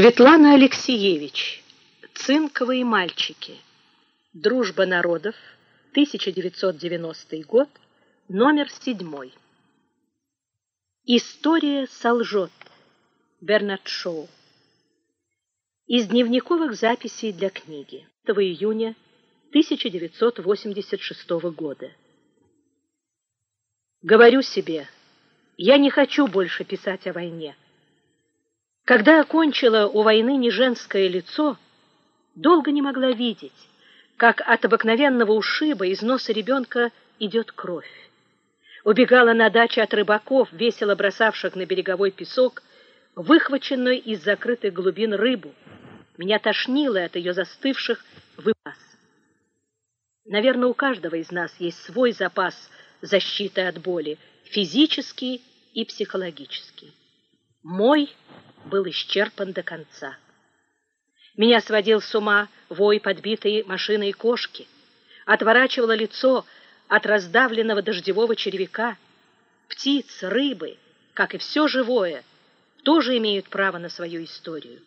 Светлана Алексеевич. Цинковые мальчики. Дружба народов. 1990 год. Номер седьмой. История солжет. Бернард Шоу. Из дневниковых записей для книги. 2 июня 1986 года. Говорю себе, я не хочу больше писать о войне. Когда окончила у войны не женское лицо, долго не могла видеть, как от обыкновенного ушиба из носа ребенка идет кровь. Убегала на даче от рыбаков, весело бросавших на береговой песок, выхваченную из закрытых глубин рыбу. Меня тошнило от ее застывших выпас. Наверное, у каждого из нас есть свой запас защиты от боли, физический и психологический. Мой был исчерпан до конца. Меня сводил с ума вой подбитой машиной кошки, отворачивало лицо от раздавленного дождевого червяка. Птиц, рыбы, как и все живое, тоже имеют право на свою историю.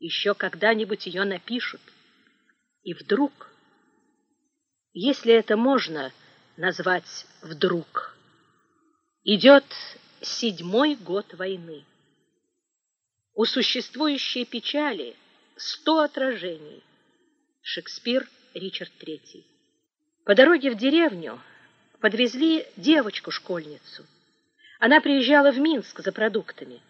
Еще когда-нибудь ее напишут. И вдруг, если это можно назвать вдруг, идет седьмой год войны. У существующей печали сто отражений. Шекспир, Ричард III. По дороге в деревню подвезли девочку-школьницу. Она приезжала в Минск за продуктами.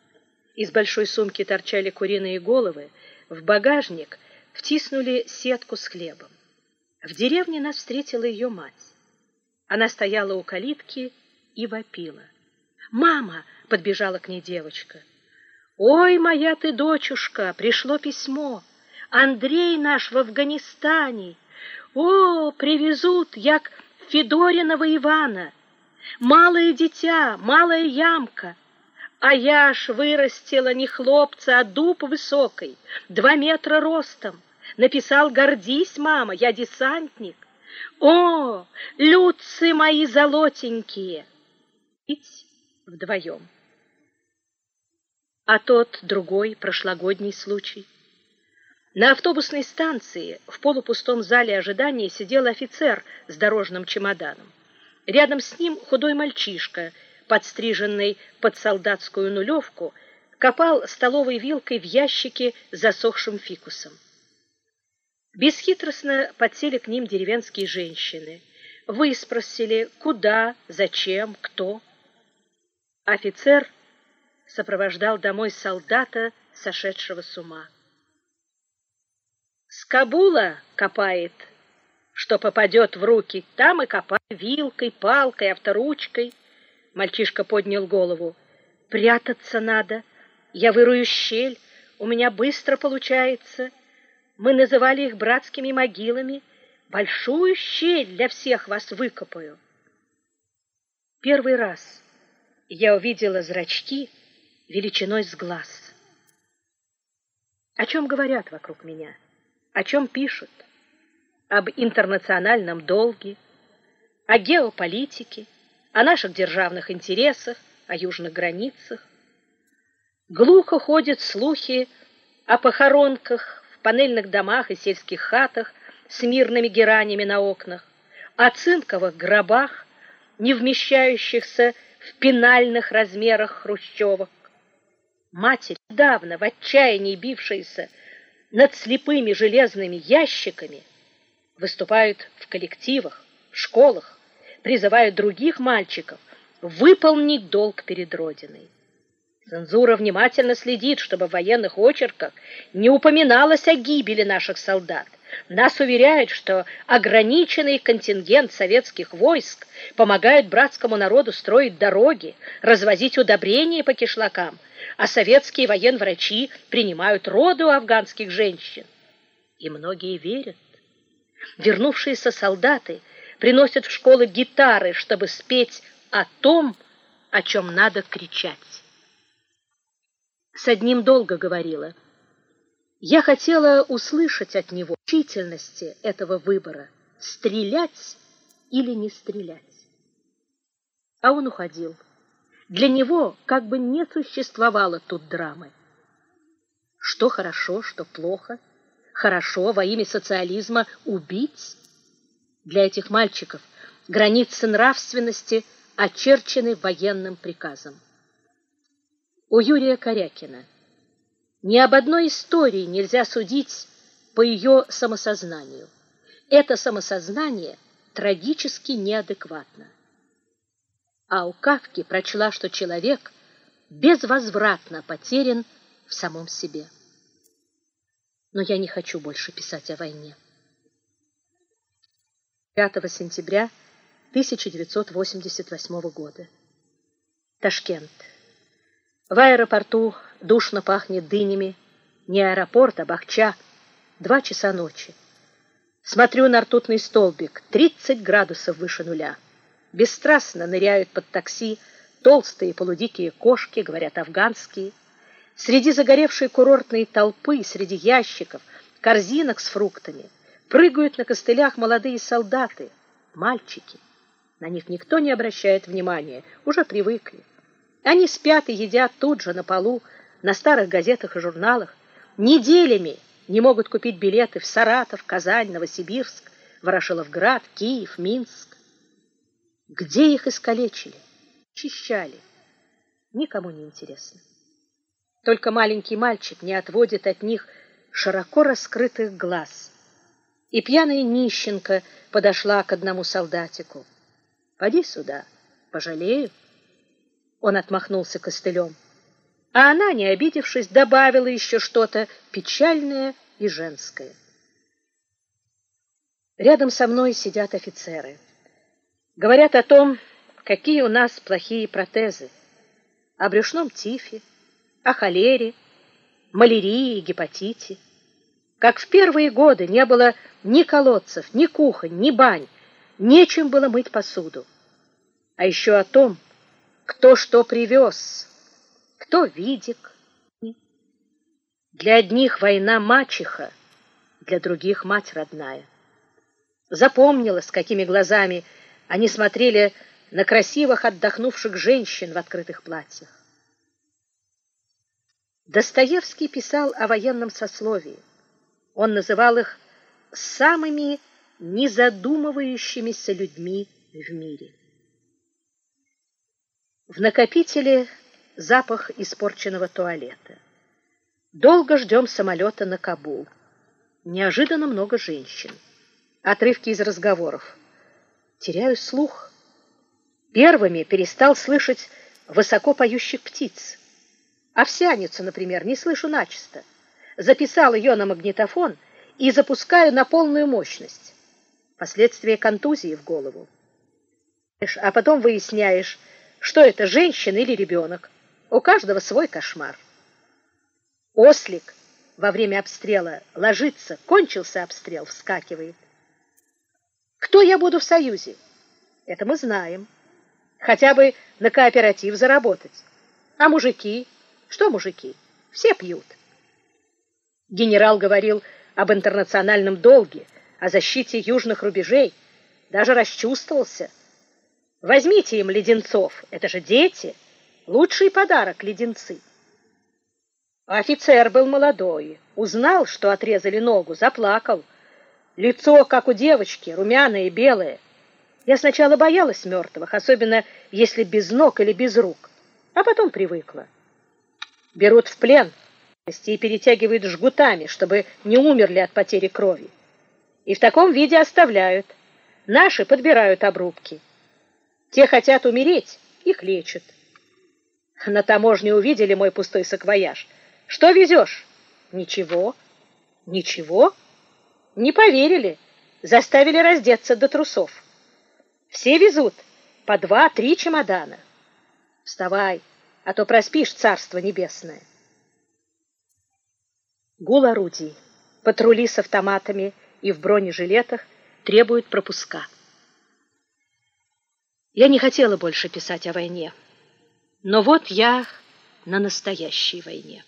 Из большой сумки торчали куриные головы, в багажник втиснули сетку с хлебом. В деревне нас встретила ее мать. Она стояла у калитки и вопила. «Мама!» — подбежала к ней девочка — Ой, моя ты дочушка, пришло письмо. Андрей наш в Афганистане. О, привезут, як Федориного Ивана. Малое дитя, малая ямка. А я ж вырастила не хлопца, а дуб высокой, два метра ростом. Написал, гордись, мама, я десантник. О, людцы мои золотенькие! Пить вдвоем а тот другой прошлогодний случай. На автобусной станции в полупустом зале ожидания сидел офицер с дорожным чемоданом. Рядом с ним худой мальчишка, подстриженный под солдатскую нулевку, копал столовой вилкой в ящике засохшим фикусом. Бесхитростно подсели к ним деревенские женщины. Выспросили, куда, зачем, кто. Офицер сопровождал домой солдата, сошедшего с ума. С Кабула копает, что попадет в руки, там и копай вилкой, палкой, авторучкой. Мальчишка поднял голову. Прятаться надо. Я вырую щель, у меня быстро получается. Мы называли их братскими могилами. Большую щель для всех вас выкопаю. Первый раз я увидела зрачки, величиной с глаз. О чем говорят вокруг меня? О чем пишут? Об интернациональном долге, о геополитике, о наших державных интересах, о южных границах. Глухо ходят слухи о похоронках в панельных домах и сельских хатах с мирными геранями на окнах, о цинковых гробах, не вмещающихся в пенальных размерах хрущевок, Матерь, давно в отчаянии бившаяся над слепыми железными ящиками, выступают в коллективах, школах, призывают других мальчиков выполнить долг перед Родиной. Цензура внимательно следит, чтобы в военных очерках не упоминалось о гибели наших солдат. Нас уверяют, что ограниченный контингент советских войск помогает братскому народу строить дороги, развозить удобрения по кишлакам, а советские военврачи принимают роды у афганских женщин. И многие верят. Вернувшиеся солдаты приносят в школы гитары, чтобы спеть о том, о чем надо кричать. С одним долго говорила. Я хотела услышать от него учительности этого выбора, стрелять или не стрелять. А он уходил. Для него как бы не существовало тут драмы. Что хорошо, что плохо? Хорошо во имя социализма убить? Для этих мальчиков границы нравственности очерчены военным приказом. У Юрия Корякина ни об одной истории нельзя судить по ее самосознанию. Это самосознание трагически неадекватно. А у Кавки прочла, что человек безвозвратно потерян в самом себе. Но я не хочу больше писать о войне. 5 сентября 1988 года. Ташкент. В аэропорту душно пахнет дынями. Не аэропорт, а Бахча. Два часа ночи. Смотрю на ртутный столбик, 30 градусов выше нуля. Бесстрастно ныряют под такси толстые полудикие кошки, говорят афганские. Среди загоревшей курортной толпы, среди ящиков, корзинок с фруктами, прыгают на костылях молодые солдаты, мальчики. На них никто не обращает внимания, уже привыкли. Они спят и едят тут же на полу, на старых газетах и журналах, неделями не могут купить билеты в Саратов, Казань, Новосибирск, Ворошиловград, Киев, Минск. Где их искалечили, чищали, никому не интересно. Только маленький мальчик не отводит от них широко раскрытых глаз. И пьяная нищенка подошла к одному солдатику. «Поди сюда, пожалею». Он отмахнулся костылем а она, не обидевшись, добавила еще что-то печальное и женское. Рядом со мной сидят офицеры. Говорят о том, какие у нас плохие протезы. О брюшном тифе, о холере, малярии и гепатите. Как в первые годы не было ни колодцев, ни кухонь, ни бань, нечем было мыть посуду. А еще о том, кто что привез, кто видик. Для одних война мачеха, для других мать родная. Запомнила, с какими глазами они смотрели на красивых отдохнувших женщин в открытых платьях. Достоевский писал о военном сословии. Он называл их самыми незадумывающимися людьми в мире. В накопителе запах испорченного туалета. Долго ждем самолета на Кабул. Неожиданно много женщин. Отрывки из разговоров. Теряю слух. Первыми перестал слышать высоко поющих птиц. Овсяницу, например, не слышу начисто. Записал ее на магнитофон и запускаю на полную мощность. Последствия контузии в голову. А потом выясняешь, что это женщина или ребенок. У каждого свой кошмар. Ослик во время обстрела ложится, кончился обстрел, вскакивает. Кто я буду в Союзе? Это мы знаем. Хотя бы на кооператив заработать. А мужики? Что мужики? Все пьют. Генерал говорил об интернациональном долге, о защите южных рубежей, даже расчувствовался. Возьмите им леденцов, это же дети. Лучший подарок леденцы. Офицер был молодой, узнал, что отрезали ногу, заплакал. Лицо, как у девочки, румяное и белое. Я сначала боялась мертвых, особенно если без ног или без рук, а потом привыкла. Берут в плен и перетягивают жгутами, чтобы не умерли от потери крови. И в таком виде оставляют. Наши подбирают обрубки. Те хотят умереть, их лечат. На таможне увидели мой пустой саквояж. Что везешь? Ничего. Ничего? Не поверили. Заставили раздеться до трусов. Все везут по два-три чемодана. Вставай, а то проспишь царство небесное. Гул орудий, патрули с автоматами и в бронежилетах требуют пропуска. Я не хотела больше писать о войне. Но вот я на настоящей войне.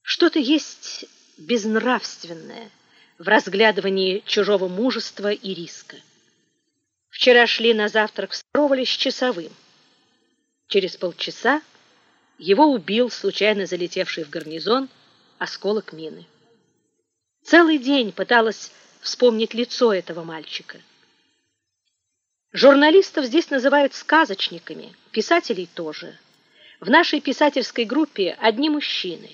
Что-то есть безнравственное в разглядывании чужого мужества и риска. Вчера шли на завтрак, здоровались с часовым. Через полчаса Его убил случайно залетевший в гарнизон осколок мины. Целый день пыталась вспомнить лицо этого мальчика. Журналистов здесь называют сказочниками, писателей тоже. В нашей писательской группе одни мужчины.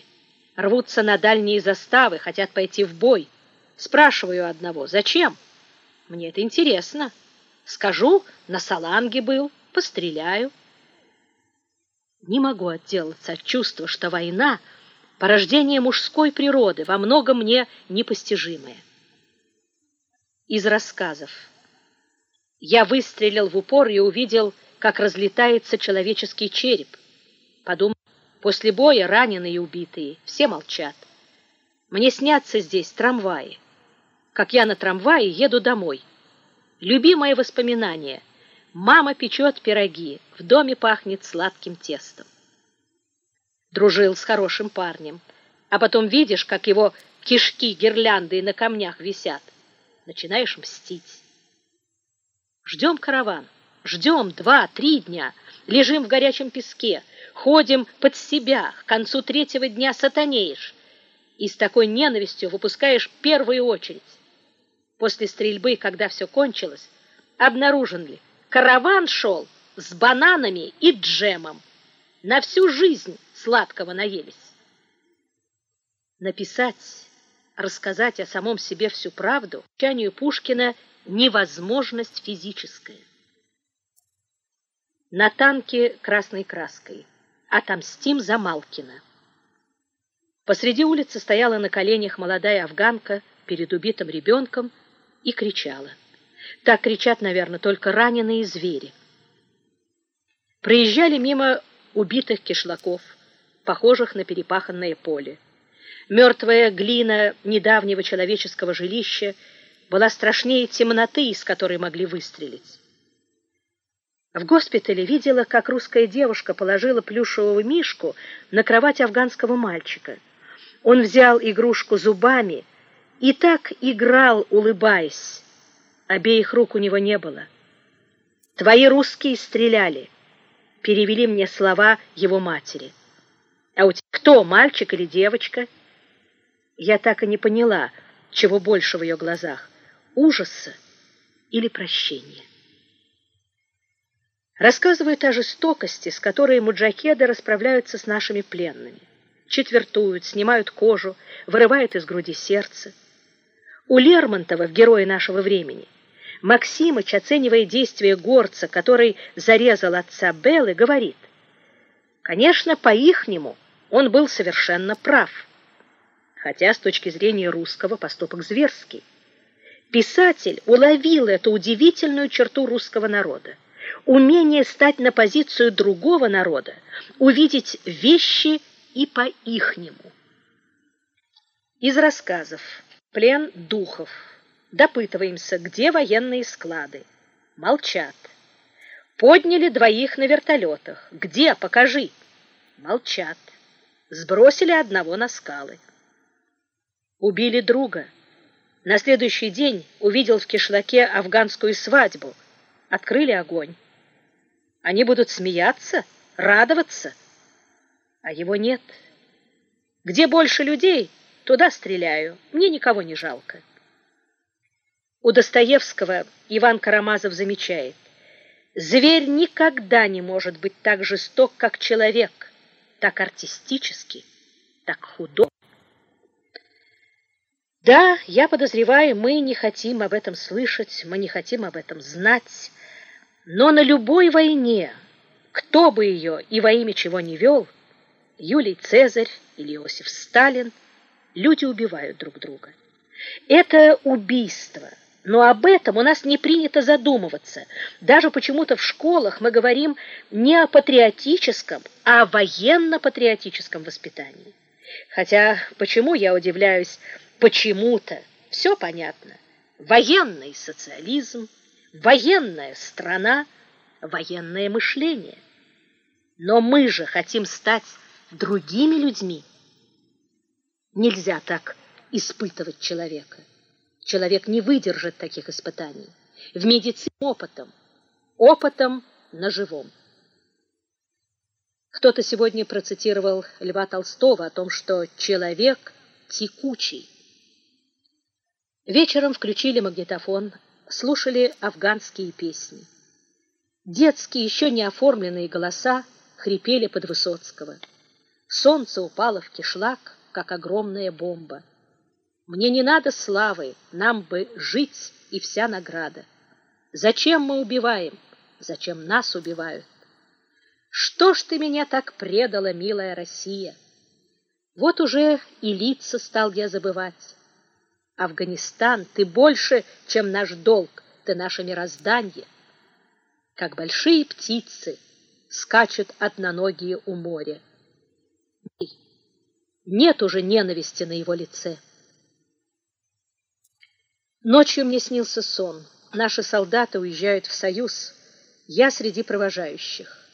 Рвутся на дальние заставы, хотят пойти в бой. Спрашиваю одного, зачем? Мне это интересно. Скажу, на саланге был, постреляю. Не могу отделаться от чувства, что война — порождение мужской природы, во многом мне непостижимое. Из рассказов. Я выстрелил в упор и увидел, как разлетается человеческий череп. Подумал, после боя раненые и убитые, все молчат. Мне снятся здесь трамваи. Как я на трамвае еду домой. Любимое воспоминание — Мама печет пироги, в доме пахнет сладким тестом. Дружил с хорошим парнем, а потом видишь, как его кишки гирлянды на камнях висят. Начинаешь мстить. Ждем караван, ждем два-три дня, лежим в горячем песке, ходим под себя, к концу третьего дня сатанеешь и с такой ненавистью выпускаешь первую очередь. После стрельбы, когда все кончилось, обнаружен ли, Караван шел с бананами и джемом. На всю жизнь сладкого наелись. Написать, рассказать о самом себе всю правду, чанию Пушкина невозможность физическая. На танке красной краской. Отомстим за Малкина. Посреди улицы стояла на коленях молодая афганка перед убитым ребенком и кричала. Так кричат, наверное, только раненые звери. Проезжали мимо убитых кишлаков, похожих на перепаханное поле. Мертвая глина недавнего человеческого жилища была страшнее темноты, из которой могли выстрелить. В госпитале видела, как русская девушка положила плюшевого мишку на кровать афганского мальчика. Он взял игрушку зубами и так играл, улыбаясь. Обеих рук у него не было. «Твои русские стреляли», — перевели мне слова его матери. «А у тебя кто, мальчик или девочка?» Я так и не поняла, чего больше в ее глазах — ужаса или прощения. Рассказывают о жестокости, с которой муджахеды расправляются с нашими пленными. Четвертуют, снимают кожу, вырывают из груди сердце. У Лермонтова в «Герое нашего времени» Максимыч, оценивая действия горца, который зарезал отца Беллы, говорит, «Конечно, по-ихнему он был совершенно прав, хотя с точки зрения русского поступок зверский. Писатель уловил эту удивительную черту русского народа, умение стать на позицию другого народа, увидеть вещи и по-ихнему». Из рассказов «Плен духов» Допытываемся, где военные склады. Молчат. Подняли двоих на вертолетах. Где? Покажи. Молчат. Сбросили одного на скалы. Убили друга. На следующий день увидел в кишлаке афганскую свадьбу. Открыли огонь. Они будут смеяться, радоваться, а его нет. Где больше людей, туда стреляю. Мне никого не жалко. У Достоевского Иван Карамазов замечает, «Зверь никогда не может быть так жесток, как человек, так артистически, так худо». Да, я подозреваю, мы не хотим об этом слышать, мы не хотим об этом знать, но на любой войне, кто бы ее и во имя чего не вел, Юлий Цезарь или Иосиф Сталин, люди убивают друг друга. Это убийство – но об этом у нас не принято задумываться. Даже почему-то в школах мы говорим не о патриотическом, а о военно-патриотическом воспитании. Хотя почему я удивляюсь, почему-то все понятно. Военный социализм, военная страна, военное мышление. Но мы же хотим стать другими людьми. Нельзя так испытывать человека. Человек не выдержит таких испытаний. В медицине опытом, опытом на живом. Кто-то сегодня процитировал Льва Толстого о том, что человек текучий. Вечером включили магнитофон, слушали афганские песни. Детские, еще не оформленные голоса хрипели под Высоцкого. Солнце упало в кишлак, как огромная бомба. Мне не надо славы, нам бы жить и вся награда. Зачем мы убиваем? Зачем нас убивают? Что ж ты меня так предала, милая Россия? Вот уже и лица стал я забывать. Афганистан, ты больше, чем наш долг, ты наше мирозданье. Как большие птицы скачут одноногие у моря. Нет уже ненависти на его лице. Ночью мне снился сон. Наши солдаты уезжают в Союз. Я среди провожающих.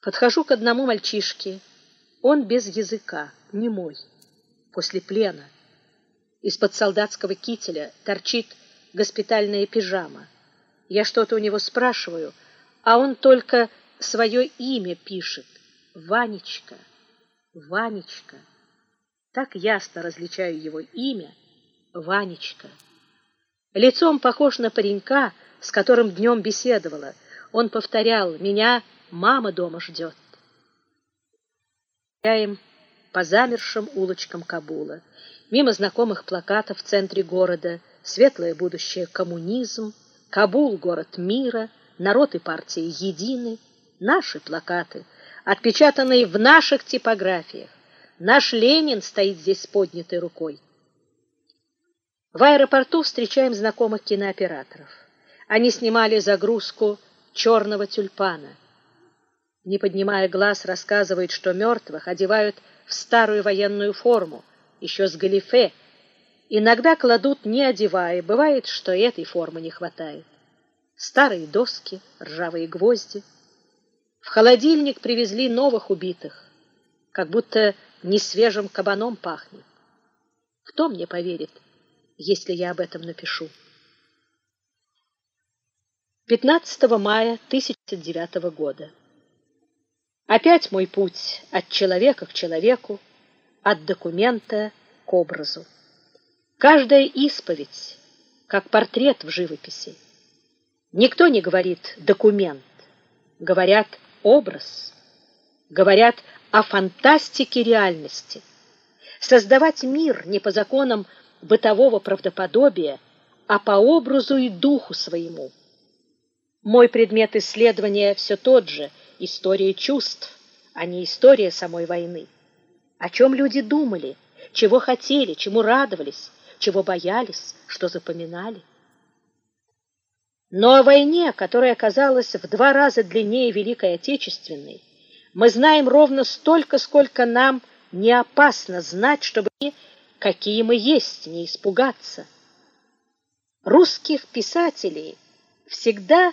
Подхожу к одному мальчишке. Он без языка, не мой, после плена. Из-под солдатского кителя торчит госпитальная пижама. Я что-то у него спрашиваю, а он только свое имя пишет. Ванечка, Ванечка. Так ясно различаю его имя. Ванечка. Лицом похож на паренька, с которым днем беседовала. Он повторял, меня мама дома ждет. Гуляем по замершим улочкам Кабула, мимо знакомых плакатов в центре города, светлое будущее коммунизм, Кабул — город мира, народ и партия едины, наши плакаты, отпечатанные в наших типографиях. Наш Ленин стоит здесь с поднятой рукой. В аэропорту встречаем знакомых кинооператоров. Они снимали загрузку «Черного тюльпана» не поднимая глаз, рассказывает, что мертвых одевают в старую военную форму, еще с галифе. Иногда кладут, не одевая, бывает, что этой формы не хватает. Старые доски, ржавые гвозди. В холодильник привезли новых убитых, как будто не свежим кабаном пахнет. Кто мне поверит, если я об этом напишу? 15 мая 1009 года. Опять мой путь от человека к человеку, от документа к образу. Каждая исповедь, как портрет в живописи. Никто не говорит «документ», говорят «образ», говорят о фантастике реальности. Создавать мир не по законам бытового правдоподобия, а по образу и духу своему. Мой предмет исследования все тот же – история чувств, а не история самой войны. О чем люди думали, чего хотели, чему радовались, чего боялись, что запоминали. Но о войне, которая оказалась в два раза длиннее Великой Отечественной, мы знаем ровно столько, сколько нам не опасно знать, чтобы какие мы есть, не испугаться. Русских писателей всегда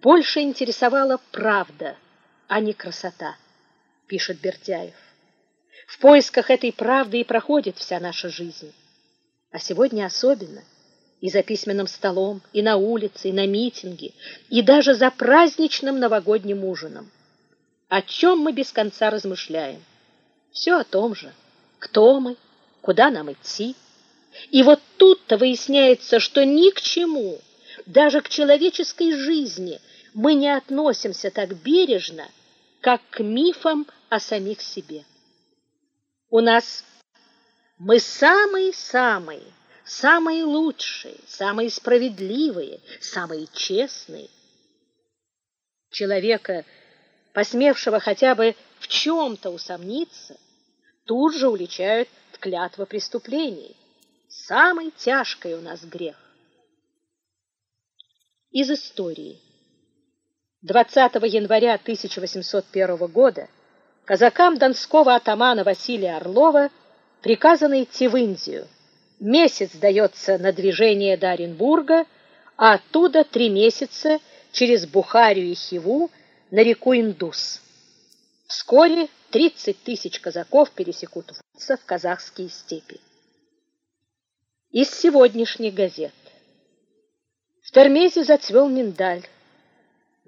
больше интересовала правда, а не красота, пишет Бердяев. В поисках этой правды и проходит вся наша жизнь. А сегодня особенно. И за письменным столом, и на улице, и на митинге, и даже за праздничным новогодним ужином. О чем мы без конца размышляем? Все о том же. Кто мы? Куда нам идти? И вот тут-то выясняется, что ни к чему даже к человеческой жизни мы не относимся так бережно, как к мифам о самих себе. У нас мы самые-самые, самые лучшие, самые справедливые, самые честные. Человека, посмевшего хотя бы в чем-то усомниться, тут же уличают в клятво преступлений. Самый тяжкий у нас грех из истории. 20 января 1801 года казакам донского атамана Василия Орлова приказано идти в Индию. Месяц дается на движение до Оренбурга, а оттуда три месяца через Бухарию и Хиву на реку Индус. Вскоре 30 тысяч казаков пересекут в казахские степи. Из сегодняшних газет. В Термезе зацвел миндаль.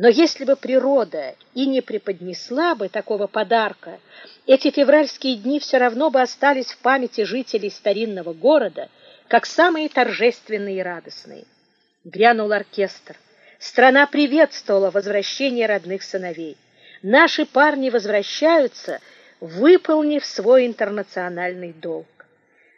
Но если бы природа и не преподнесла бы такого подарка, эти февральские дни все равно бы остались в памяти жителей старинного города, как самые торжественные и радостные. Грянул оркестр. Страна приветствовала возвращение родных сыновей. Наши парни возвращаются, выполнив свой интернациональный долг.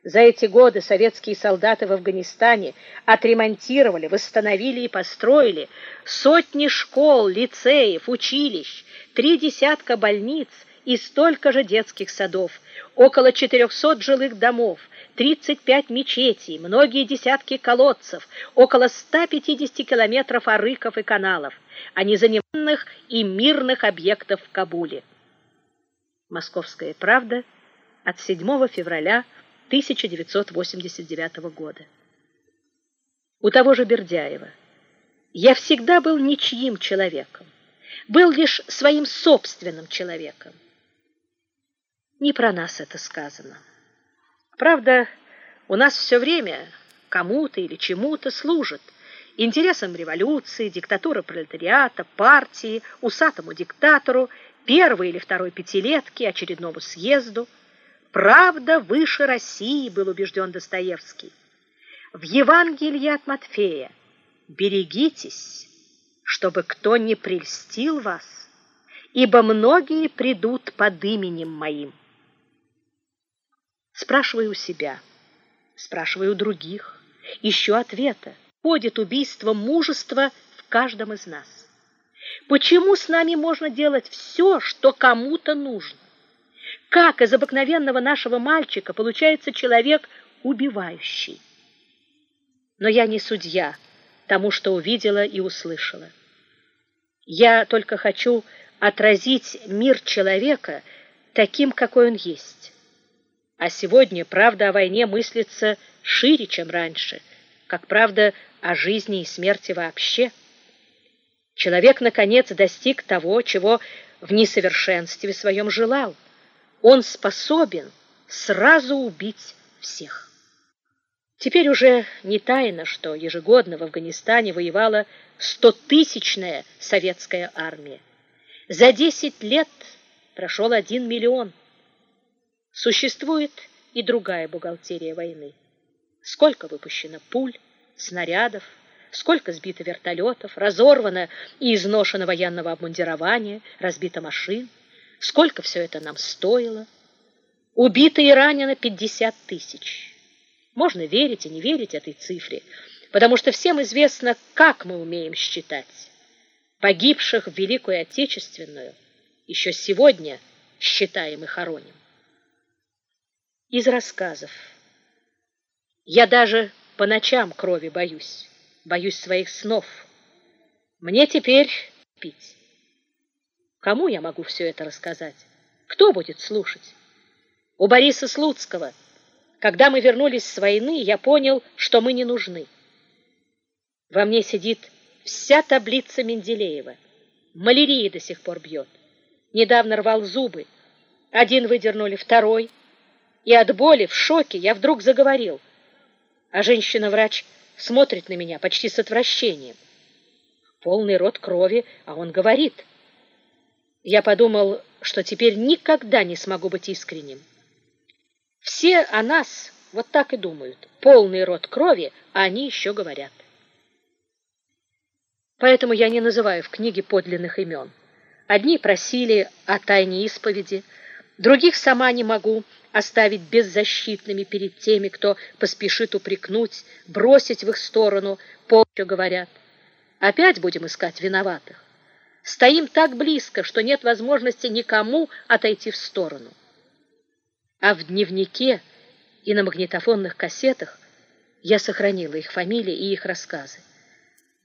За эти годы советские солдаты в Афганистане отремонтировали, восстановили и построили сотни школ, лицеев, училищ, три десятка больниц и столько же детских садов, около 400 жилых домов, 35 мечетей, многие десятки колодцев, около 150 километров арыков и каналов, а незаниманных и мирных объектов в Кабуле. Московская правда от 7 февраля 1989 года. У того же Бердяева. Я всегда был ничьим человеком, был лишь своим собственным человеком. Не про нас это сказано. Правда, у нас все время кому-то или чему-то служит интересам революции, диктатуры пролетариата, партии, усатому диктатору, первой или второй пятилетки, очередному съезду – Правда выше России, был убежден Достоевский. В Евангелии от Матфея берегитесь, чтобы кто не прельстил вас, ибо многие придут под именем моим. Спрашиваю у себя, спрашиваю у других, ищу ответа. Ходит убийство мужества в каждом из нас. Почему с нами можно делать все, что кому-то нужно? Как из обыкновенного нашего мальчика получается человек убивающий. Но я не судья тому, что увидела и услышала. Я только хочу отразить мир человека таким, какой он есть. А сегодня правда о войне мыслится шире, чем раньше, как правда о жизни и смерти вообще. Человек, наконец, достиг того, чего в несовершенстве своем желал – он способен сразу убить всех. Теперь уже не тайно, что ежегодно в Афганистане воевала стотысячная советская армия. За 10 лет прошел один миллион. Существует и другая бухгалтерия войны. Сколько выпущено пуль, снарядов, сколько сбито вертолетов, разорвано и изношено военного обмундирования, разбито машин. Сколько все это нам стоило? Убито и ранено 50 тысяч. Можно верить и не верить этой цифре, потому что всем известно, как мы умеем считать. Погибших в Великую Отечественную еще сегодня считаем и хороним. Из рассказов. Я даже по ночам крови боюсь, боюсь своих снов. Мне теперь пить. Кому я могу все это рассказать? Кто будет слушать? У Бориса Слуцкого. Когда мы вернулись с войны, я понял, что мы не нужны. Во мне сидит вся таблица Менделеева. Малярия до сих пор бьет. Недавно рвал зубы. Один выдернули, второй. И от боли, в шоке, я вдруг заговорил. А женщина-врач смотрит на меня почти с отвращением. Полный рот крови, а он говорит — я подумал, что теперь никогда не смогу быть искренним. Все о нас вот так и думают. Полный рот крови, а они еще говорят. Поэтому я не называю в книге подлинных имен. Одни просили о тайне исповеди, других сама не могу оставить беззащитными перед теми, кто поспешит упрекнуть, бросить в их сторону, полчу говорят. Опять будем искать виноватых. Стоим так близко, что нет возможности никому отойти в сторону. А в дневнике и на магнитофонных кассетах я сохранила их фамилии и их рассказы.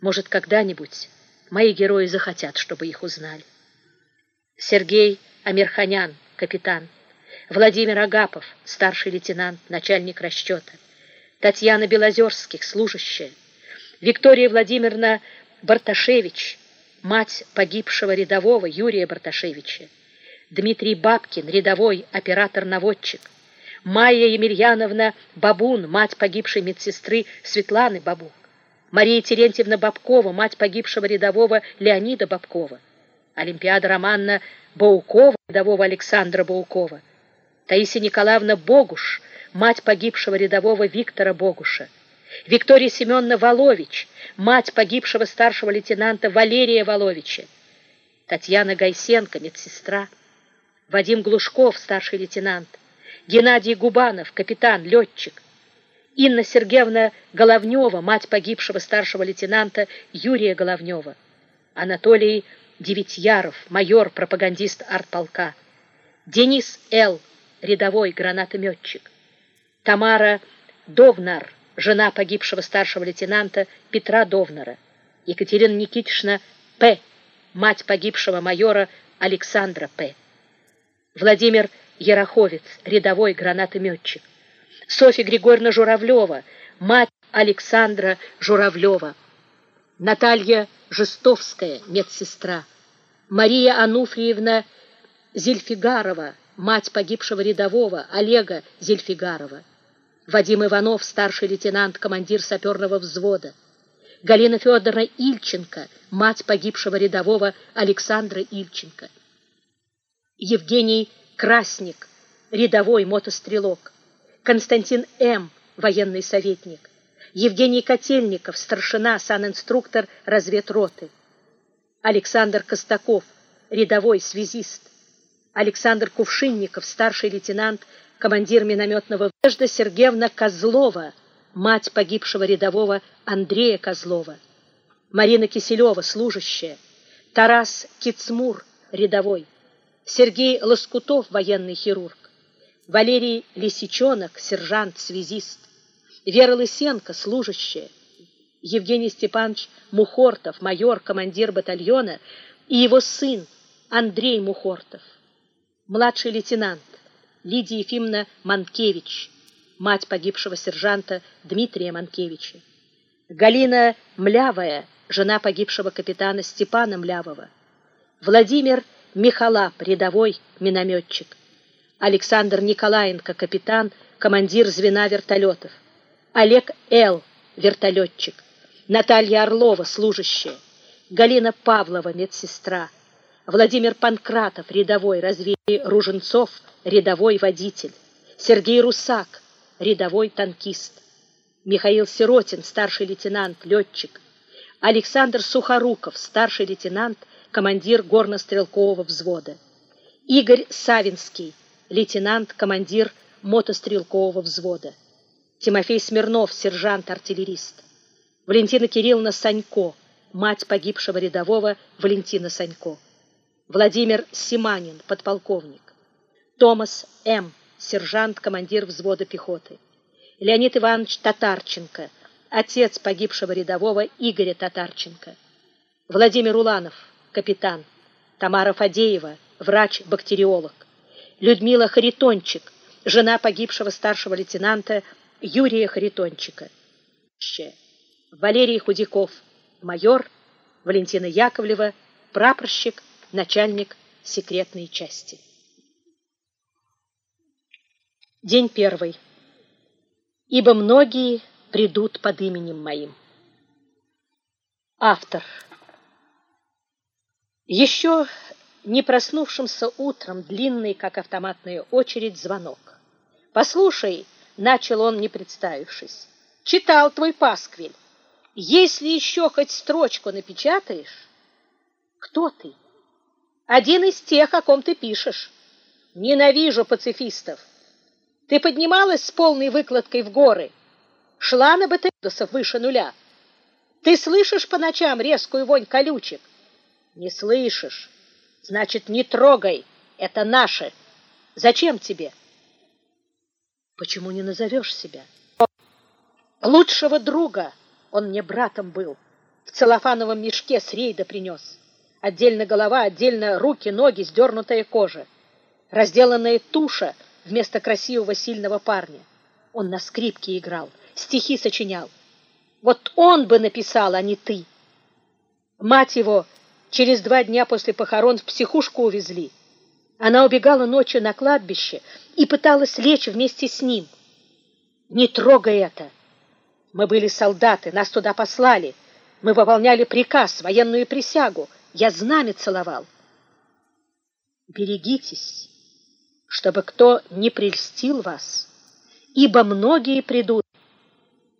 Может, когда-нибудь мои герои захотят, чтобы их узнали. Сергей Амирханян, капитан. Владимир Агапов, старший лейтенант, начальник расчета. Татьяна Белозерских, служащая. Виктория Владимировна Барташевич, мать погибшего рядового Юрия Барташевича, Дмитрий Бабкин, рядовой оператор-наводчик, Майя Емельяновна Бабун, мать погибшей медсестры Светланы Бабук, Мария Терентьевна Бабкова, мать погибшего рядового Леонида Бабкова, Олимпиада Романна Баукова, рядового Александра Баукова, Таисия Николаевна Богуш, мать погибшего рядового Виктора Богуша, Виктория Семеновна Волович, мать погибшего старшего лейтенанта Валерия Воловича, Татьяна Гайсенко, медсестра, Вадим Глушков, старший лейтенант, Геннадий Губанов, капитан, летчик, Инна Сергеевна Головнева, мать погибшего старшего лейтенанта Юрия Головнева, Анатолий Девятьяров, майор, пропагандист артполка, Денис Л., рядовой гранатометчик, Тамара Довнар, жена погибшего старшего лейтенанта Петра Довнара, Екатерина Никитична П., мать погибшего майора Александра П., Владимир Яроховец, рядовой гранатометчик, Софья Григорьевна Журавлева, мать Александра Журавлева, Наталья Жестовская, медсестра, Мария Ануфриевна Зельфигарова, мать погибшего рядового Олега Зельфигарова, Вадим Иванов, старший лейтенант, командир саперного взвода, Галина Федоровна Ильченко, мать погибшего рядового Александра Ильченко, Евгений Красник, рядовой мотострелок, Константин М., военный советник, Евгений Котельников, старшина, санинструктор разведроты, Александр Костаков, рядовой связист, Александр Кувшинников, старший лейтенант, командир минометного Надежда Сергеевна Козлова, мать погибшего рядового Андрея Козлова, Марина Киселева, служащая, Тарас Кицмур, рядовой, Сергей Лоскутов, военный хирург, Валерий Лисичонок, сержант-связист, Вера Лысенко, служащая, Евгений Степанович Мухортов, майор, командир батальона, и его сын Андрей Мухортов, младший лейтенант Лидия Ефимовна Манкевич, мать погибшего сержанта Дмитрия Манкевича, Галина Млявая, жена погибшего капитана Степана Млявого, Владимир Михалап, рядовой минометчик, Александр Николаенко, капитан, командир звена вертолетов, Олег Л., вертолетчик, Наталья Орлова, служащая, Галина Павлова, медсестра, Владимир Панкратов, рядовой, разведчик Руженцов, рядовой водитель, Сергей Русак, рядовой танкист, Михаил Сиротин, старший лейтенант, летчик, Александр Сухоруков, старший лейтенант, командир горнострелкового взвода, Игорь Савинский, лейтенант, командир мотострелкового взвода. Тимофей Смирнов, сержант-артиллерист. Валентина Кирилловна Санько, мать погибшего рядового Валентина Санько. Владимир Симанин, подполковник. Томас М., сержант, командир взвода пехоты. Леонид Иванович Татарченко, отец погибшего рядового Игоря Татарченко. Владимир Уланов, капитан. Тамара Фадеева, врач-бактериолог. Людмила Харитончик, жена погибшего старшего лейтенанта Юрия Харитончика. Валерий Худяков, майор, Валентина Яковлева, прапорщик, начальник секретной части. День первый. Ибо многие придут под именем моим. Автор. Еще не проснувшимся утром длинный, как автоматная очередь, звонок. «Послушай», — начал он, не представившись, — «читал твой пасквиль. Если еще хоть строчку напечатаешь...» «Кто ты?» «Один из тех, о ком ты пишешь. Ненавижу пацифистов. Ты поднималась с полной выкладкой в горы, шла на БТСов выше нуля. Ты слышишь по ночам резкую вонь колючек? Не слышишь. Значит, не трогай, это наше. Зачем тебе? Почему не назовешь себя? Лучшего друга, он мне братом был, в целлофановом мешке с рейда принес. Отдельно голова, отдельно руки, ноги, сдернутая кожа. Разделанная туша вместо красивого сильного парня. Он на скрипке играл, стихи сочинял. Вот он бы написал, а не ты. Мать его Через два дня после похорон в психушку увезли. Она убегала ночью на кладбище и пыталась лечь вместе с ним. Не трогай это. Мы были солдаты, нас туда послали. Мы выполняли приказ, военную присягу. Я знамя целовал. Берегитесь, чтобы кто не прельстил вас, ибо многие придут.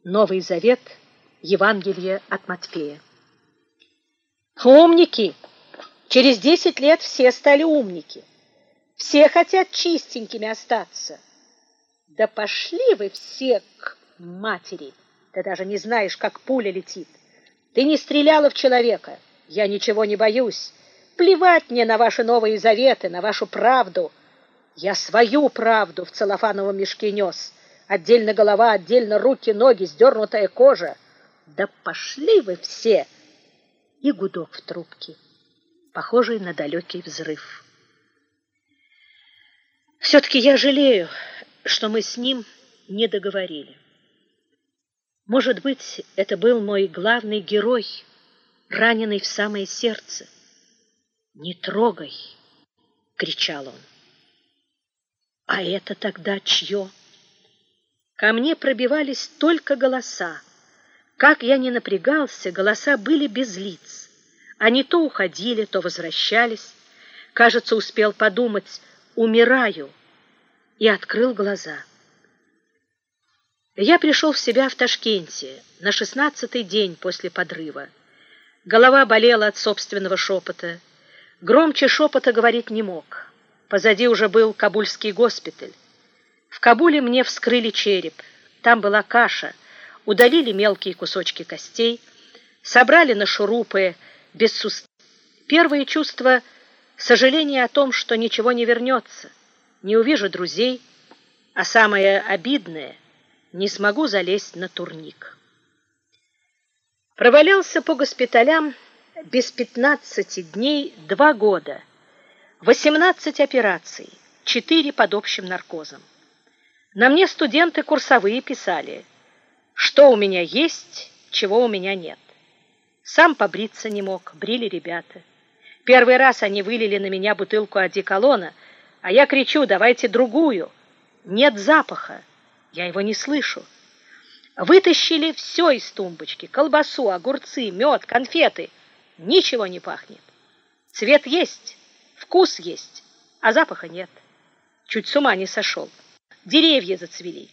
Новый Завет, Евангелие от Матфея. Умники! Через десять лет все стали умники. Все хотят чистенькими остаться. Да пошли вы все к матери! Ты даже не знаешь, как пуля летит. Ты не стреляла в человека. Я ничего не боюсь. Плевать мне на ваши новые заветы, на вашу правду. Я свою правду в целлофановом мешке нес. Отдельно голова, отдельно руки, ноги, сдернутая кожа. Да пошли вы все! И гудок в трубке, похожий на далекий взрыв. Все-таки я жалею, что мы с ним не договорили. Может быть, это был мой главный герой, раненый в самое сердце. «Не трогай!» — кричал он. А это тогда чье? Ко мне пробивались только голоса. Как я ни напрягался, голоса были без лиц. Они то уходили, то возвращались. Кажется, успел подумать «умираю» и открыл глаза. Я пришел в себя в Ташкенте на шестнадцатый день после подрыва. Голова болела от собственного шепота. Громче шепота говорить не мог. Позади уже был Кабульский госпиталь. В Кабуле мне вскрыли череп. Там была каша. Удалили мелкие кусочки костей, собрали на шурупы без суставов. Первое чувство — сожаление о том, что ничего не вернется. Не увижу друзей, а самое обидное — не смогу залезть на турник. Провалялся по госпиталям без 15 дней два года, 18 операций, 4 под общим наркозом. На мне студенты курсовые писали, что у меня есть, чего у меня нет. Сам побриться не мог, брили ребята. Первый раз они вылили на меня бутылку одеколона, а я кричу, давайте другую. Нет запаха. Я его не слышу. Вытащили все из тумбочки: колбасу, огурцы, мед, конфеты. Ничего не пахнет. Цвет есть, вкус есть, а запаха нет. Чуть с ума не сошел. Деревья зацвели.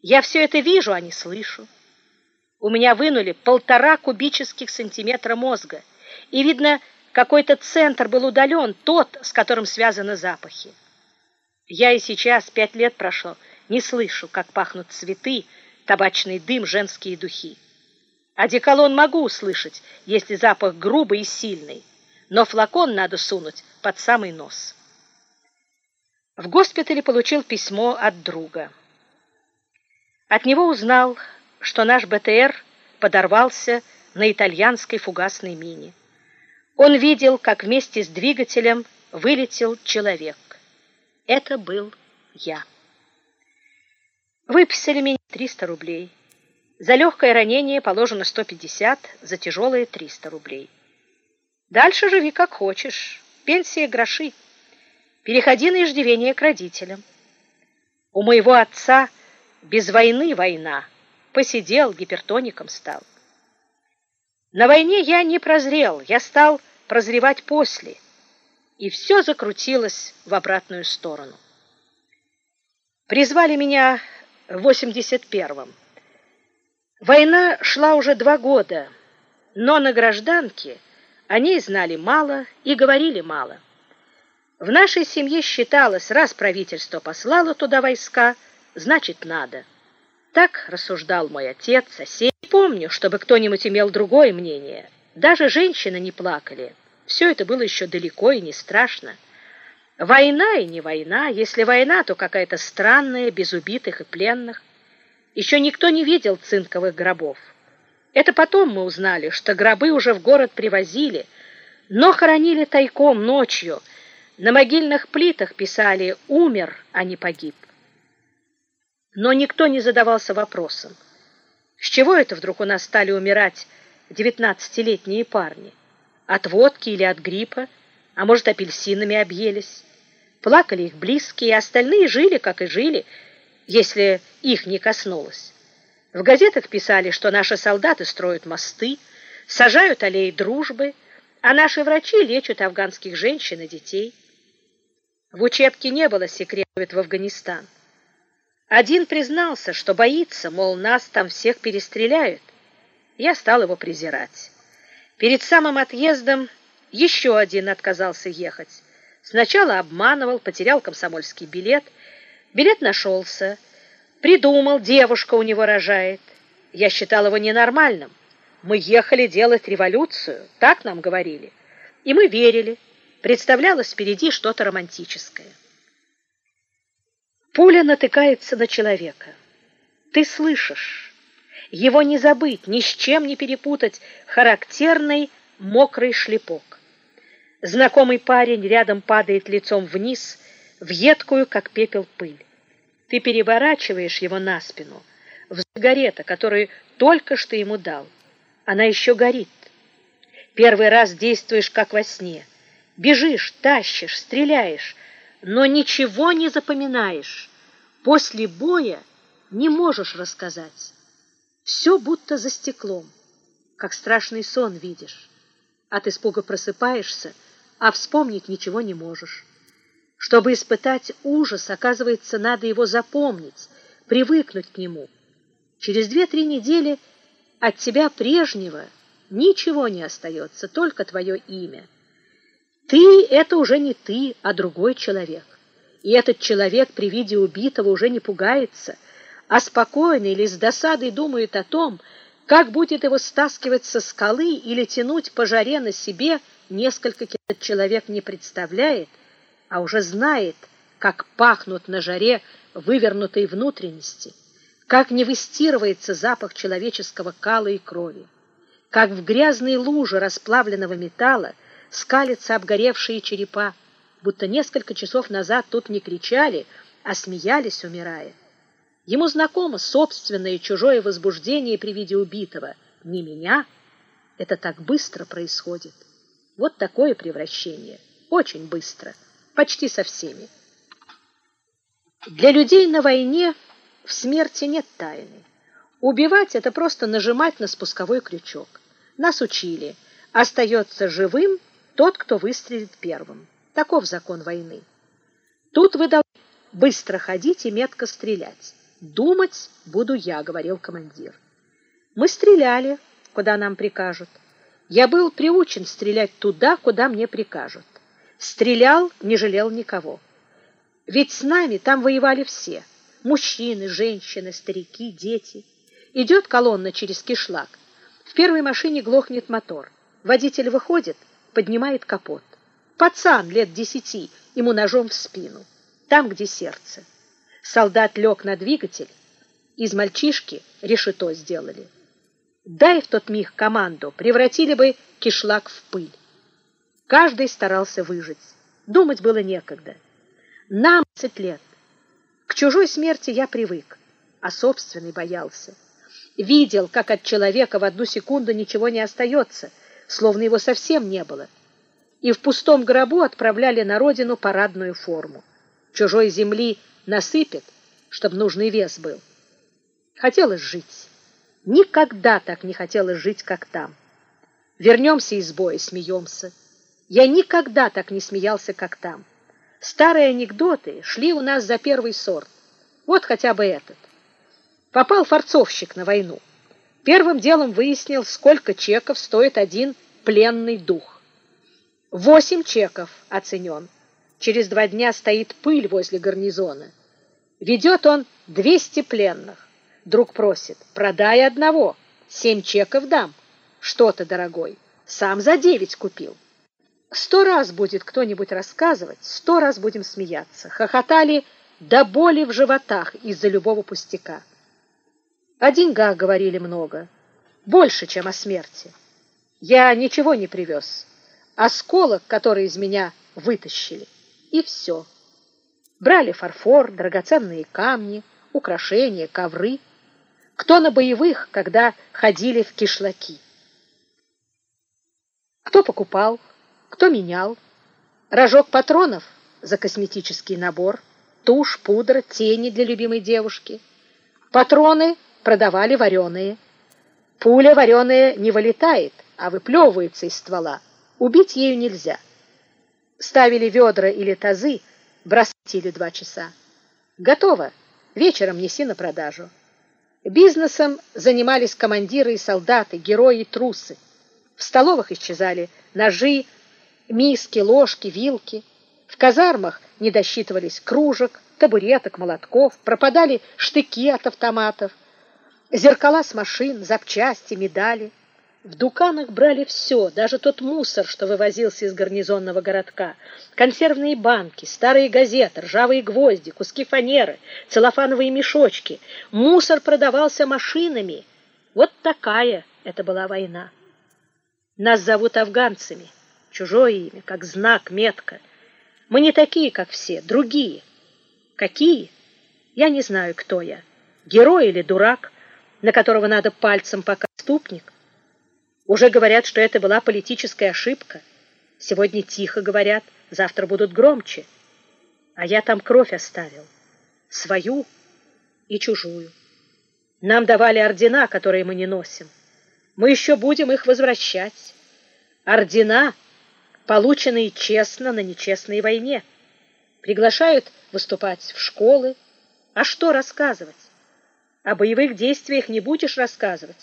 Я все это вижу, а не слышу. У меня вынули полтора кубических сантиметра мозга, и видно, какой-то центр был удален, тот, с которым связаны запахи. Я и сейчас пять лет прошло не слышу, как пахнут цветы, табачный дым, женские духи. Одеколон могу услышать, если запах грубый и сильный, но флакон надо сунуть под самый нос. В госпитале получил письмо от друга. От него узнал, что наш БТР подорвался на итальянской фугасной мине. Он видел, как вместе с двигателем вылетел человек. Это был я. Выписали мне 300 рублей. За легкое ранение положено 150, за тяжелое 300 рублей. Дальше живи как хочешь. Пенсия гроши. Переходи на иждивение к родителям. У моего отца без войны война. Посидел, гипертоником стал. На войне я не прозрел, я стал прозревать после. И все закрутилось в обратную сторону. Призвали меня в 81-м. Война шла уже два года, но на гражданке о ней знали мало и говорили мало. В нашей семье считалось, раз правительство послало туда войска, значит, надо. Так рассуждал мой отец, сосед. Помню, чтобы кто-нибудь имел другое мнение. Даже женщины не плакали. Все это было еще далеко и не страшно. Война и не война, если война, то какая-то странная, без убитых и пленных. Еще никто не видел цинковых гробов. Это потом мы узнали, что гробы уже в город привозили, но хоронили тайком ночью. На могильных плитах писали «умер, а не погиб». Но никто не задавался вопросом, с чего это вдруг у нас стали умирать девятнадцатилетние парни? От водки или от гриппа? А может, апельсинами объелись? Плакали их близкие, остальные жили, как и жили, если их не коснулось. В газетах писали, что наши солдаты строят мосты, сажают аллеи дружбы, а наши врачи лечат афганских женщин и детей. В учебке не было секретов в Афганистан. Один признался, что боится, мол, нас там всех перестреляют. Я стал его презирать. Перед самым отъездом еще один отказался ехать. Сначала обманывал, потерял комсомольский билет. Билет нашелся. Придумал, девушка у него рожает. Я считал его ненормальным. Мы ехали делать революцию, так нам говорили. И мы верили. Представлялось впереди что-то романтическое. Пуля натыкается на человека. Ты слышишь. Его не забыть, ни с чем не перепутать характерный мокрый шлепок. Знакомый парень рядом падает лицом вниз, в едкую, как пепел, пыль. Ты переворачиваешь его на спину, в сигарета, которую только что ему дал. Она еще горит. Первый раз действуешь, как во сне. Бежишь, тащишь, стреляешь, но ничего не запоминаешь. После боя не можешь рассказать. Все будто за стеклом, как страшный сон видишь. От испуга просыпаешься, а вспомнить ничего не можешь. Чтобы испытать ужас, оказывается, надо его запомнить, привыкнуть к нему. Через две-три недели от тебя прежнего ничего не остается, только твое имя. Ты — это уже не ты, а другой человек. И этот человек при виде убитого уже не пугается, а спокойно или с досадой думает о том, как будет его стаскивать со скалы или тянуть по жаре на себе — несколько человек не представляет, а уже знает, как пахнут на жаре вывернутые внутренности, как не выстирывается запах человеческого кала и крови, как в грязные лужи расплавленного металла скалятся обгоревшие черепа, будто несколько часов назад тут не кричали, а смеялись, умирая. Ему знакомо собственное чужое возбуждение при виде убитого. Не меня. Это так быстро происходит. Вот такое превращение. Очень быстро. Почти со всеми. Для людей на войне в смерти нет тайны. Убивать — это просто нажимать на спусковой крючок. Нас учили. Остается живым тот, кто выстрелит первым. Таков закон войны. Тут вы должны быстро ходить и метко стрелять. Думать буду я, говорил командир. Мы стреляли, куда нам прикажут. Я был приучен стрелять туда, куда мне прикажут. Стрелял, не жалел никого. Ведь с нами там воевали все. Мужчины, женщины, старики, дети. Идет колонна через кишлак. В первой машине глохнет мотор. Водитель выходит, поднимает капот. Пацан лет десяти, ему ножом в спину. Там, где сердце. Солдат лег на двигатель. Из мальчишки решето сделали. Дай в тот миг команду, превратили бы кишлак в пыль. Каждый старался выжить. Думать было некогда. Нам 20 лет. К чужой смерти я привык, а собственный боялся. Видел, как от человека в одну секунду ничего не остается, словно его совсем не было. И в пустом гробу отправляли на родину парадную форму. Чужой земли насыпет, чтобы нужный вес был. Хотелось жить. Никогда так не хотелось жить, как там. Вернемся из боя, смеемся. Я никогда так не смеялся, как там. Старые анекдоты шли у нас за первый сорт. Вот хотя бы этот. Попал форцовщик на войну. Первым делом выяснил, сколько чеков стоит один пленный дух. Восемь чеков оценен. Через два дня стоит пыль возле гарнизона. Ведет он двести пленных. Друг просит, продай одного, семь чеков дам. Что ты, дорогой, сам за девять купил. Сто раз будет кто-нибудь рассказывать, сто раз будем смеяться. Хохотали до боли в животах из-за любого пустяка. О деньгах говорили много, больше, чем о смерти. Я ничего не привез, осколок, который из меня вытащили, и все. Брали фарфор, драгоценные камни, украшения, ковры — кто на боевых, когда ходили в кишлаки. Кто покупал, кто менял. Рожок патронов за косметический набор, тушь, пудра, тени для любимой девушки. Патроны продавали вареные. Пуля вареная не вылетает, а выплевывается из ствола. Убить ею нельзя. Ставили ведра или тазы, бросили два часа. Готово. Вечером неси на продажу. Бизнесом занимались командиры и солдаты, герои и трусы. В столовых исчезали ножи, миски, ложки, вилки. В казармах не досчитывались кружек, табуреток, молотков, пропадали штыки от автоматов, зеркала с машин, запчасти, медали. В дуканах брали все, даже тот мусор, что вывозился из гарнизонного городка. Консервные банки, старые газеты, ржавые гвозди, куски фанеры, целлофановые мешочки. Мусор продавался машинами. Вот такая это была война. Нас зовут афганцами. Чужое имя, как знак, метка. Мы не такие, как все, другие. Какие? Я не знаю, кто я. Герой или дурак, на которого надо пальцем пока ступник? Уже говорят, что это была политическая ошибка. Сегодня тихо говорят, завтра будут громче. А я там кровь оставил. Свою и чужую. Нам давали ордена, которые мы не носим. Мы еще будем их возвращать. Ордена, полученные честно на нечестной войне. Приглашают выступать в школы. А что рассказывать? О боевых действиях не будешь рассказывать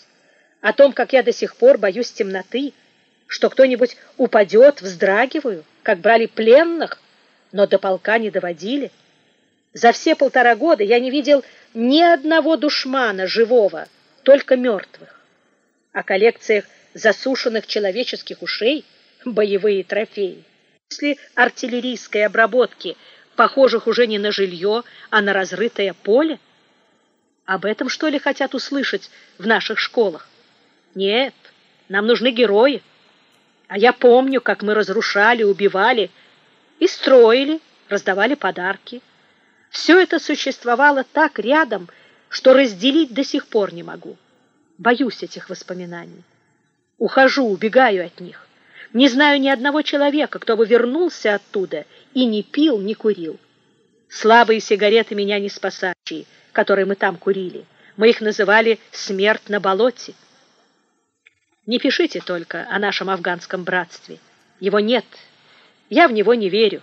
о том, как я до сих пор боюсь темноты, что кто-нибудь упадет, вздрагиваю, как брали пленных, но до полка не доводили. За все полтора года я не видел ни одного душмана живого, только мертвых. О коллекциях засушенных человеческих ушей боевые трофеи. После артиллерийской обработки, похожих уже не на жилье, а на разрытое поле, об этом что ли хотят услышать в наших школах? Нет, нам нужны герои. А я помню, как мы разрушали, убивали и строили, раздавали подарки. Все это существовало так рядом, что разделить до сих пор не могу. Боюсь этих воспоминаний. Ухожу, убегаю от них. Не знаю ни одного человека, кто бы вернулся оттуда и не пил, не курил. Слабые сигареты меня не спасали, которые мы там курили. Мы их называли «смерть на болоте». Не пишите только о нашем афганском братстве. Его нет. Я в него не верю.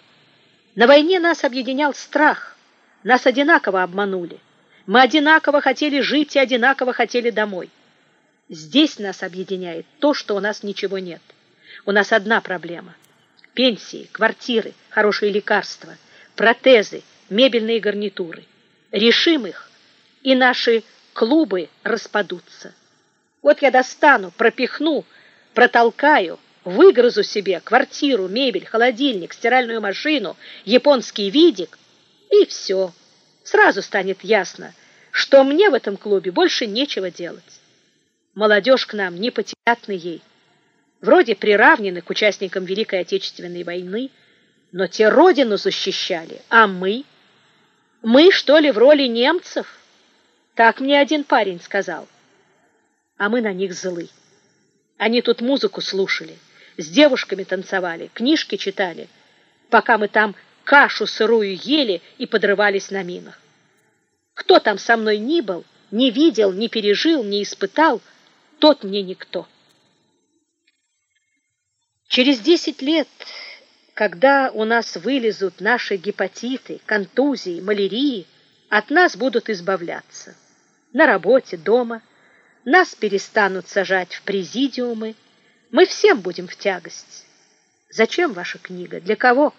На войне нас объединял страх. Нас одинаково обманули. Мы одинаково хотели жить и одинаково хотели домой. Здесь нас объединяет то, что у нас ничего нет. У нас одна проблема. Пенсии, квартиры, хорошие лекарства, протезы, мебельные гарнитуры. Решим их, и наши клубы распадутся. Вот я достану, пропихну, протолкаю, выгрызу себе квартиру, мебель, холодильник, стиральную машину, японский видик, и все. Сразу станет ясно, что мне в этом клубе больше нечего делать. Молодежь к нам не потятны ей. Вроде приравнены к участникам Великой Отечественной войны, но те родину защищали, а мы? Мы, что ли, в роли немцев? Так мне один парень сказал а мы на них злы. Они тут музыку слушали, с девушками танцевали, книжки читали, пока мы там кашу сырую ели и подрывались на минах. Кто там со мной ни был, не видел, не пережил, не испытал, тот мне никто. Через десять лет, когда у нас вылезут наши гепатиты, контузии, малярии, от нас будут избавляться. На работе, дома – нас перестанут сажать в президиумы, мы всем будем в тягость. Зачем ваша книга? Для кого?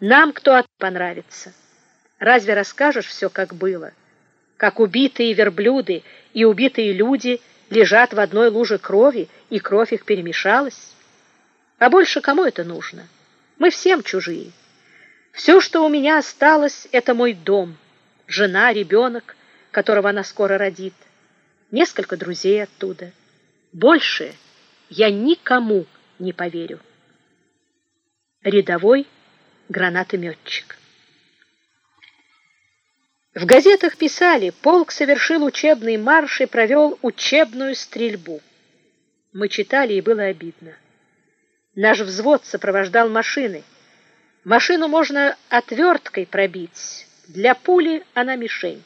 Нам кто от понравится. Разве расскажешь все, как было? Как убитые верблюды и убитые люди лежат в одной луже крови, и кровь их перемешалась? А больше кому это нужно? Мы всем чужие. Все, что у меня осталось, это мой дом, жена, ребенок, которого она скоро родит несколько друзей оттуда. Больше я никому не поверю. Рядовой гранатометчик. В газетах писали, полк совершил учебный марш и провел учебную стрельбу. Мы читали, и было обидно. Наш взвод сопровождал машины. Машину можно отверткой пробить. Для пули она мишень.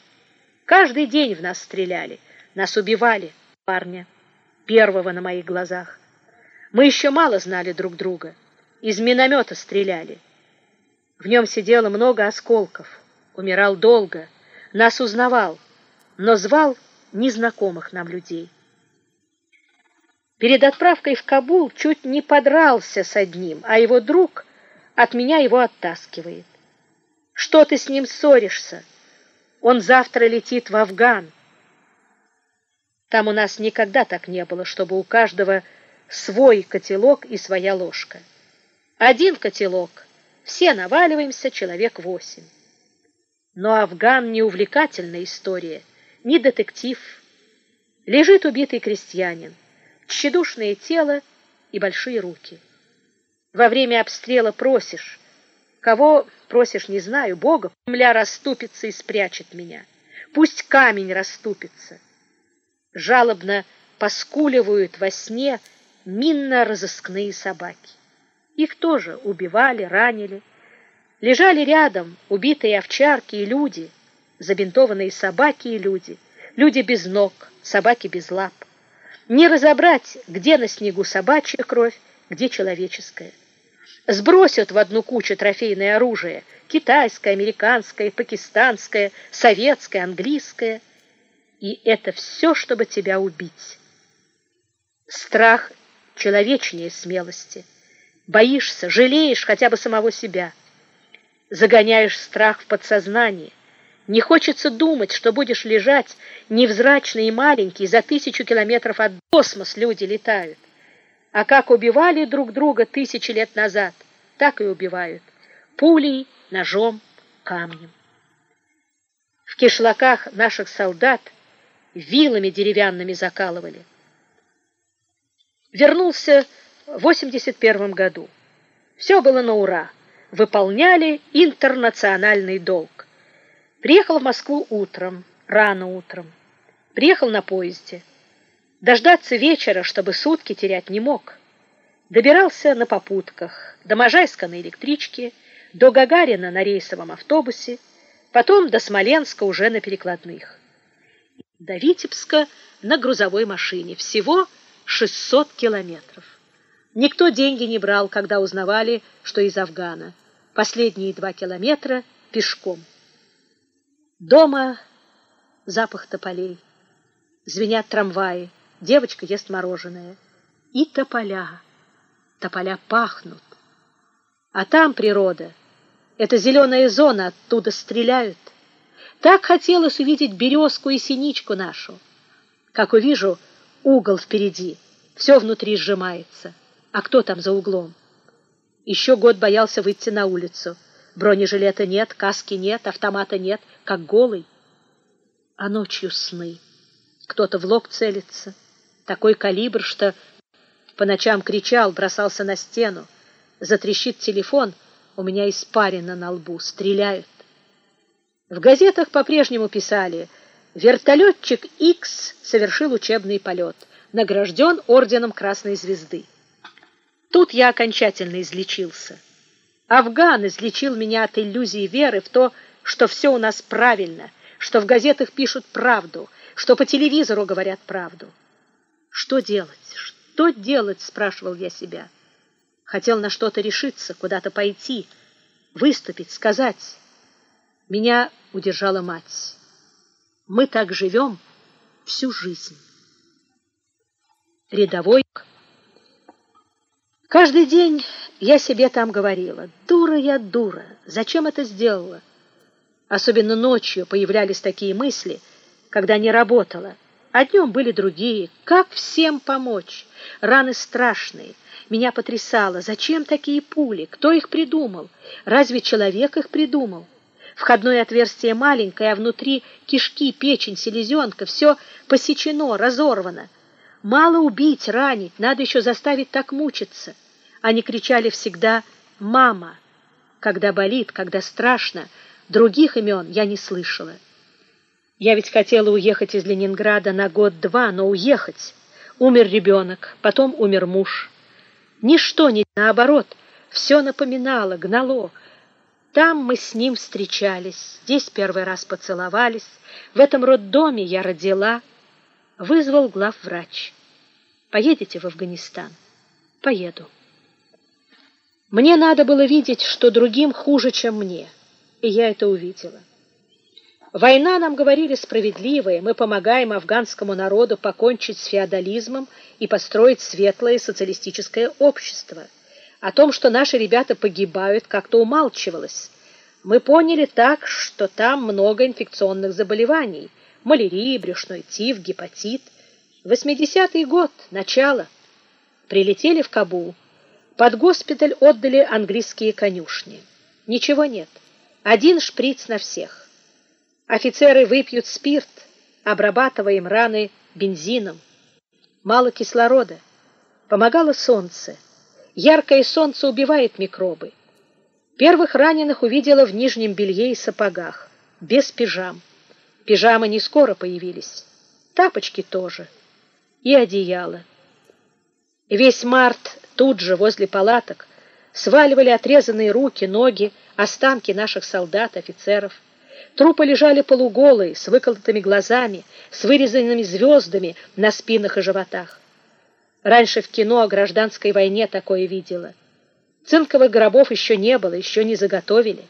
Каждый день в нас стреляли — Нас убивали, парня, первого на моих глазах. Мы еще мало знали друг друга. Из миномета стреляли. В нем сидело много осколков. Умирал долго. Нас узнавал, но звал незнакомых нам людей. Перед отправкой в Кабул чуть не подрался с одним, а его друг от меня его оттаскивает. Что ты с ним ссоришься? Он завтра летит в Афган. Там у нас никогда так не было, чтобы у каждого свой котелок и своя ложка. Один котелок, все наваливаемся, человек восемь. Но Афган не увлекательная история, не детектив. Лежит убитый крестьянин, тщедушное тело и большие руки. Во время обстрела просишь, кого просишь, не знаю, Бога, земля расступится и спрячет меня. Пусть камень расступится. Жалобно поскуливают во сне минно-розыскные собаки. Их тоже убивали, ранили. Лежали рядом убитые овчарки и люди, забинтованные собаки и люди, люди без ног, собаки без лап. Не разобрать, где на снегу собачья кровь, где человеческая. Сбросят в одну кучу трофейное оружие, китайское, американское, пакистанское, советское, английское. И это все, чтобы тебя убить. Страх человечнее смелости. Боишься, жалеешь хотя бы самого себя. Загоняешь страх в подсознание. Не хочется думать, что будешь лежать невзрачный и маленький, за тысячу километров от космос люди летают. А как убивали друг друга тысячи лет назад, так и убивают. Пулей, ножом, камнем. В кишлаках наших солдат вилами деревянными закалывали. Вернулся в 81 году. Все было на ура. Выполняли интернациональный долг. Приехал в Москву утром, рано утром. Приехал на поезде. Дождаться вечера, чтобы сутки терять не мог. Добирался на попутках, до Можайска на электричке, до Гагарина на рейсовом автобусе, потом до Смоленска уже на перекладных. До Витебска на грузовой машине. Всего 600 километров. Никто деньги не брал, когда узнавали, что из Афгана. Последние два километра пешком. Дома запах тополей. Звенят трамваи. Девочка ест мороженое. И тополя. Тополя пахнут. А там природа. Это зеленая зона, оттуда стреляют. Так хотелось увидеть березку и синичку нашу. Как увижу, угол впереди, все внутри сжимается. А кто там за углом? Еще год боялся выйти на улицу. Бронежилета нет, каски нет, автомата нет, как голый. А ночью сны. Кто-то в лоб целится. Такой калибр, что по ночам кричал, бросался на стену. Затрещит телефон, у меня испарина на лбу, стреляют. В газетах по-прежнему писали «Вертолетчик X совершил учебный полет, награжден орденом Красной Звезды». Тут я окончательно излечился. Афган излечил меня от иллюзии веры в то, что все у нас правильно, что в газетах пишут правду, что по телевизору говорят правду. Что делать? Что делать, спрашивал я себя. Хотел на что-то решиться, куда-то пойти, выступить, сказать. Меня удержала мать. Мы так живем всю жизнь. Рядовой. Каждый день я себе там говорила: "Дура я, дура. Зачем это сделала?" Особенно ночью появлялись такие мысли, когда не работала. А днем были другие. Как всем помочь? Раны страшные. Меня потрясало. Зачем такие пули? Кто их придумал? Разве человек их придумал? Входное отверстие маленькое, а внутри кишки, печень, селезенка, все посечено, разорвано. Мало убить, ранить, надо еще заставить так мучиться. Они кричали всегда «мама». Когда болит, когда страшно, других имен я не слышала. Я ведь хотела уехать из Ленинграда на год-два, но уехать. Умер ребенок, потом умер муж. Ничто не наоборот, все напоминало, гнало. Там мы с ним встречались, здесь первый раз поцеловались, в этом роддоме я родила. Вызвал главврач. Поедете в Афганистан? Поеду. Мне надо было видеть, что другим хуже, чем мне, и я это увидела. Война, нам говорили, справедливая, мы помогаем афганскому народу покончить с феодализмом и построить светлое социалистическое общество. О том, что наши ребята погибают, как-то умалчивалось. Мы поняли так, что там много инфекционных заболеваний, малярия, брюшной тиф, гепатит. 80-й год, начало. Прилетели в Кабул. Под госпиталь отдали английские конюшни. Ничего нет. Один шприц на всех. Офицеры выпьют спирт, обрабатываем раны бензином. Мало кислорода. Помогало солнце. Яркое солнце убивает микробы. Первых раненых увидела в нижнем белье и сапогах, без пижам. Пижамы не скоро появились, тапочки тоже и одеяло. Весь март тут же, возле палаток, сваливали отрезанные руки, ноги, останки наших солдат, офицеров. Трупы лежали полуголые, с выколотыми глазами, с вырезанными звездами на спинах и животах. Раньше в кино о гражданской войне такое видела. Цинковых гробов еще не было, еще не заготовили.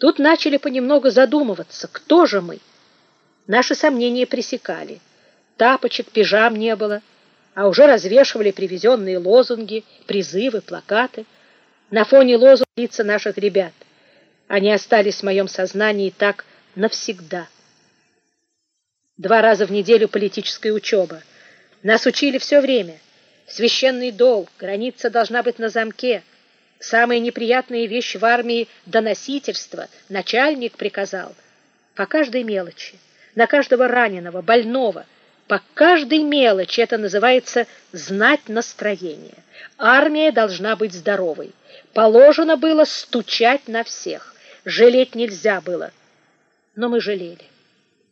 Тут начали понемногу задумываться, кто же мы. Наши сомнения пресекали. Тапочек, пижам не было, а уже развешивали привезенные лозунги, призывы, плакаты. На фоне лозунг лица наших ребят. Они остались в моем сознании так навсегда. Два раза в неделю политическая учеба. Нас учили все время. Священный долг, граница должна быть на замке. Самая неприятная вещь в армии — доносительство. Начальник приказал. По каждой мелочи, на каждого раненого, больного, по каждой мелочи это называется знать настроение. Армия должна быть здоровой. Положено было стучать на всех. Жалеть нельзя было. Но мы жалели.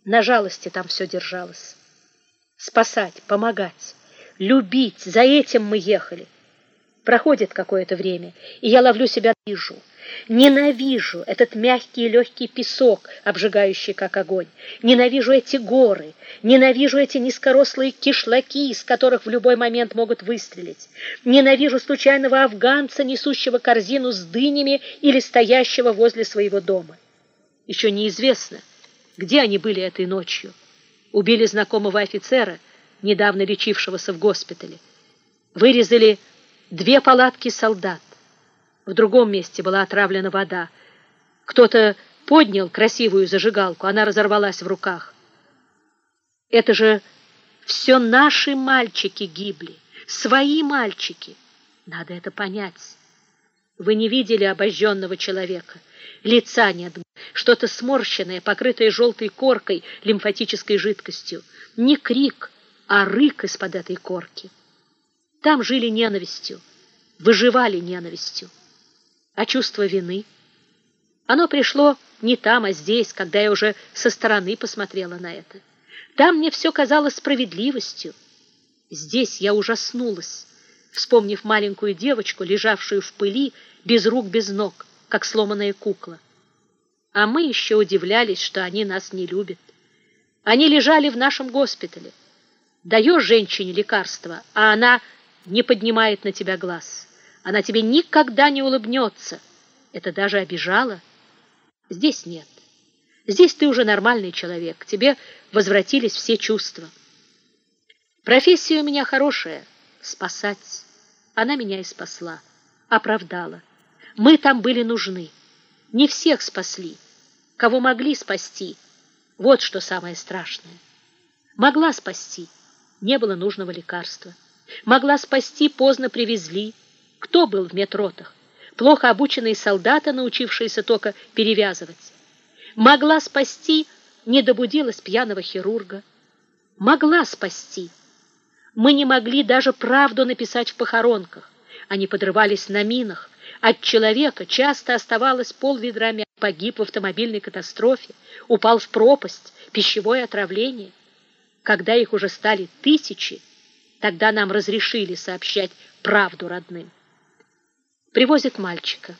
На жалости там все держалось. Спасать, помогать, любить, за этим мы ехали. Проходит какое-то время, и я ловлю себя вижу. Ненавижу этот мягкий и легкий песок, обжигающий как огонь. Ненавижу эти горы, ненавижу эти низкорослые кишлаки, из которых в любой момент могут выстрелить. Ненавижу случайного афганца, несущего корзину с дынями или стоящего возле своего дома. Еще неизвестно, где они были этой ночью. Убили знакомого офицера, недавно лечившегося в госпитале. Вырезали две палатки солдат. В другом месте была отравлена вода. Кто-то поднял красивую зажигалку, она разорвалась в руках. Это же все наши мальчики гибли, свои мальчики. Надо это понять. Вы не видели обожженного человека, лица нет, что-то сморщенное, покрытое желтой коркой, лимфатической жидкостью. Не крик, а рык из-под этой корки. Там жили ненавистью, выживали ненавистью. А чувство вины? Оно пришло не там, а здесь, когда я уже со стороны посмотрела на это. Там мне все казалось справедливостью. Здесь я ужаснулась, вспомнив маленькую девочку, лежавшую в пыли, без рук, без ног, как сломанная кукла. А мы еще удивлялись, что они нас не любят. Они лежали в нашем госпитале. Даешь женщине лекарство, а она не поднимает на тебя глаз. Она тебе никогда не улыбнется. Это даже обижало. Здесь нет. Здесь ты уже нормальный человек. Тебе возвратились все чувства. Профессия у меня хорошая — спасать. Она меня и спасла, оправдала. Мы там были нужны. Не всех спасли. Кого могли спасти. Вот что самое страшное. Могла спасти. Не было нужного лекарства. Могла спасти, поздно привезли. Кто был в медротах? Плохо обученные солдаты, научившиеся только перевязывать. Могла спасти, не добудилась пьяного хирурга. Могла спасти. Мы не могли даже правду написать в похоронках. Они подрывались на минах. От человека часто оставалось полведра мяса. Погиб в автомобильной катастрофе, упал в пропасть, пищевое отравление. Когда их уже стали тысячи, Тогда нам разрешили сообщать правду родным. Привозят мальчика.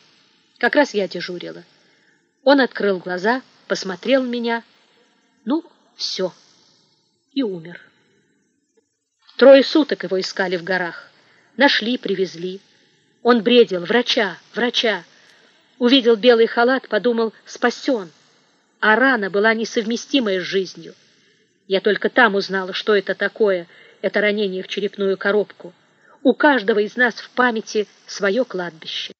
Как раз я дежурила. Он открыл глаза, посмотрел меня. Ну, все. и умер. Трое суток его искали в горах. Нашли, привезли. Он бредил. Врача, врача. Увидел белый халат, подумал, спасен. А рана была несовместимая с жизнью. Я только там узнала, что это такое, это ранение в черепную коробку. У каждого из нас в памяти свое кладбище.